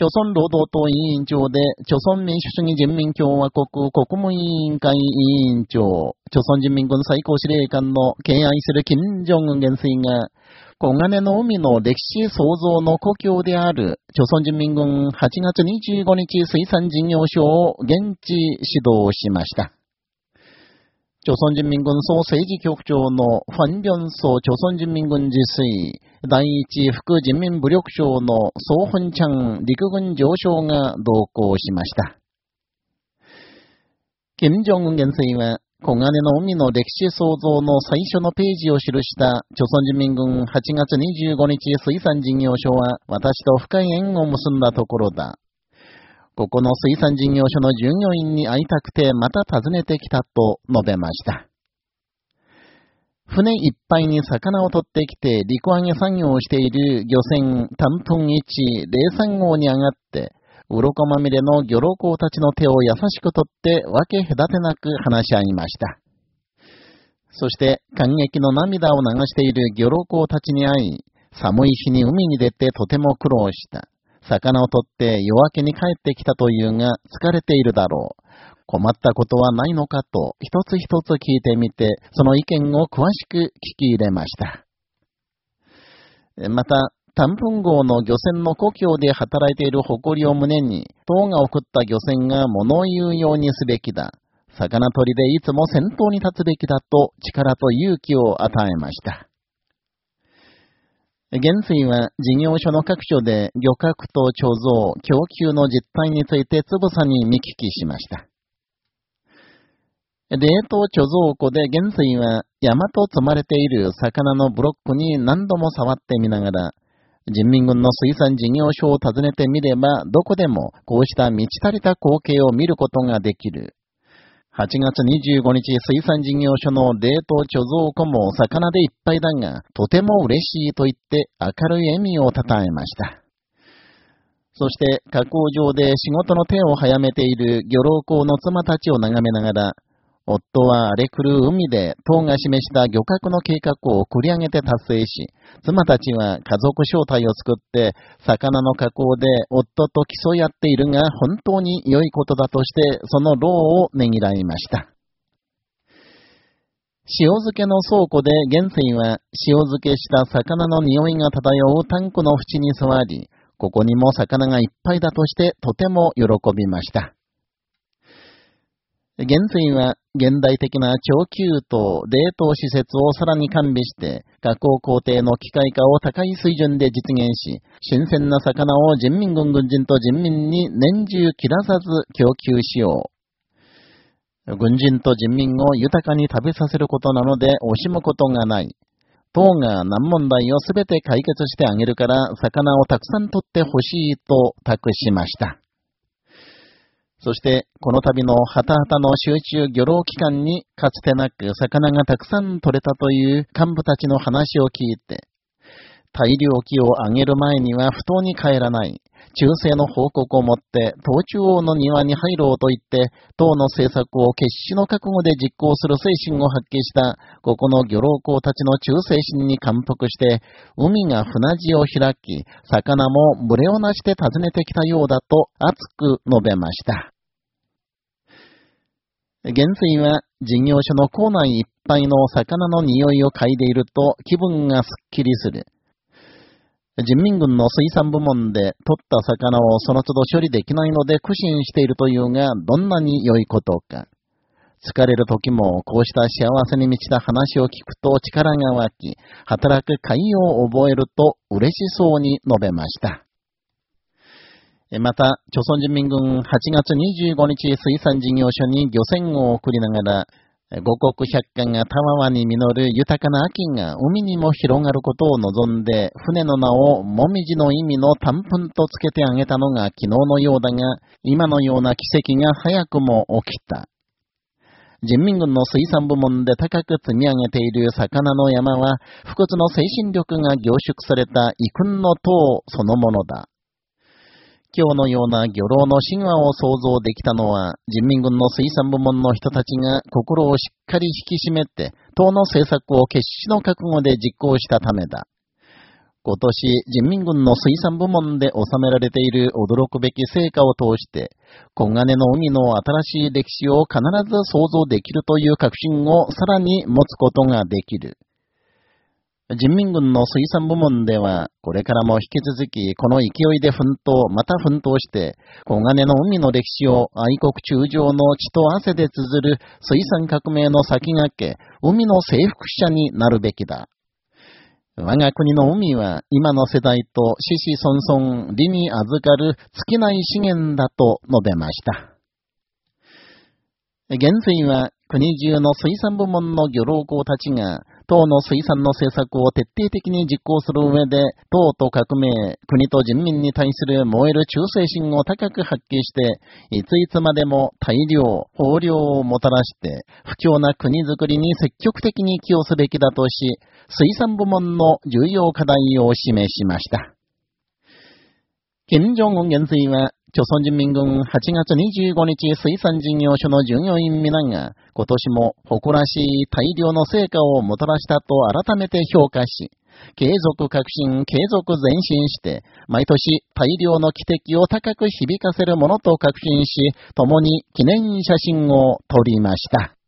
朝鮮労働党委員長で、朝鮮民主主義人民共和国国務委員会委員長、朝鮮人民軍最高司令官の敬愛する金正恩元帥が、小金の海の歴史創造の故郷である、朝鮮人民軍8月25日水産事業所を現地指導しました。朝鮮人民軍総政治局長のファン・ビョンソ朝鮮人民軍自炊、第一副人民武力省のソー・ホンチャン陸軍上将が同行しました。金正恩元帥は、小金の海の歴史創造の最初のページを記した朝鮮人民軍8月25日水産事業所は私と深い縁を結んだところだ。ここの水産事業所の従業員に会いたくてまた訪ねてきたと述べました。船いっぱいに魚を取ってきて陸揚げ作業をしている漁船短分103号に上がって、鱗まみれの漁労工たちの手を優しく取って分け隔てなく話し合いました。そして感激の涙を流している漁労工たちに会い、寒い日に海に出てとても苦労した。魚を取って夜明けに帰ってきたというが疲れているだろう。困ったことはないのかと一つ一つ聞いてみて、その意見を詳しく聞き入れました。また、短文号の漁船の故郷で働いている誇りを胸に、党が送った漁船が物言うようにすべきだ。魚取りでいつも先頭に立つべきだと力と勇気を与えました。元帥は事業所の各所で漁獲と貯蔵、供給の実態についてつぶさに見聞きしました。冷凍貯蔵庫で元帥は山と積まれている魚のブロックに何度も触ってみながら、人民軍の水産事業所を訪ねてみれば、どこでもこうした満ち足りた光景を見ることができる。8月25日水産事業所の冷凍貯蔵庫も魚でいっぱいだが、とても嬉しいと言って明るい笑みをたたえました。そして、加工場で仕事の手を早めている漁労工の妻たちを眺めながら、夫は荒れ狂う海で党が示した漁獲の計画を繰り上げて達成し、妻たちは家族招待を作って、魚の加工で夫と競い合っているが本当に良いことだとして、その労をねぎらいました。塩漬けの倉庫で元帥は塩漬けした魚の匂いが漂うタンクの縁に座り、ここにも魚がいっぱいだとしてとても喜びました。元帥は現代的な長給と冷凍施設をさらに完備して、加工工程の機械化を高い水準で実現し、新鮮な魚を人民軍軍人と人民に年中切らさず供給しよう。軍人と人民を豊かに食べさせることなので惜しむことがない。党が難問題をすべて解決してあげるから、魚をたくさん取ってほしいと託しました。そして、この度のハタハタの集中漁労期間にかつてなく魚がたくさん取れたという幹部たちの話を聞いて、大量機を上げる前には不当に帰らない。忠誠の報告を持って、東中央の庭に入ろうと言って、党の政策を決死の覚悟で実行する精神を発揮した、ここの漁労工たちの忠誠心に感服して、海が船地を開き、魚も群れをなして訪ねてきたようだと熱く述べました。元帥は事業所の校内いっぱいの魚の匂いを嗅いでいると気分がすっきりする。人民軍の水産部門で取った魚をその都度処理できないので苦心しているというが、どんなに良いことか。疲れる時もこうした幸せに満ちた話を聞くと力が湧き、働く会を覚えると嬉しそうに述べました。また、朝鮮人民軍8月25日水産事業所に漁船を送りながら、五国百科がたわわに実る豊かな秋が海にも広がることを望んで、船の名をもみじの意味の短文とつけてあげたのが昨日のようだが、今のような奇跡が早くも起きた。人民軍の水産部門で高く積み上げている魚の山は、不屈の精神力が凝縮された遺訓の塔そのものだ。今日のような漁労の神話を想像できたのは、人民軍の水産部門の人たちが心をしっかり引き締めて、党の政策を決死の覚悟で実行したためだ。今年人民軍の水産部門で収められている驚くべき成果を通して、黄金の海の新しい歴史を必ず想像できるという確信をさらに持つことができる。人民軍の水産部門では、これからも引き続き、この勢いで奮闘、また奮闘して、黄金の海の歴史を愛国中将の血と汗で綴る水産革命の先駆け、海の征服者になるべきだ。我が国の海は今の世代と子々孫々、理に預かる尽きない資源だと述べました。現水は国中の水産部門の漁労工たちが党の水産の政策を徹底的に実行する上で、党と革命、国と人民に対する燃える忠誠心を高く発揮して、いついつまでも大量、豊漁をもたらして、不況な国づくりに積極的に寄与すべきだとし、水産部門の重要課題を示しました。金正恩元帥は、朝鮮人民軍8月25日水産事業所の従業員皆が、今年も誇らしい大量の成果をもたらしたと改めて評価し、継続革新、継続前進して、毎年大量の汽笛を高く響かせるものと確信し、共に記念写真を撮りました。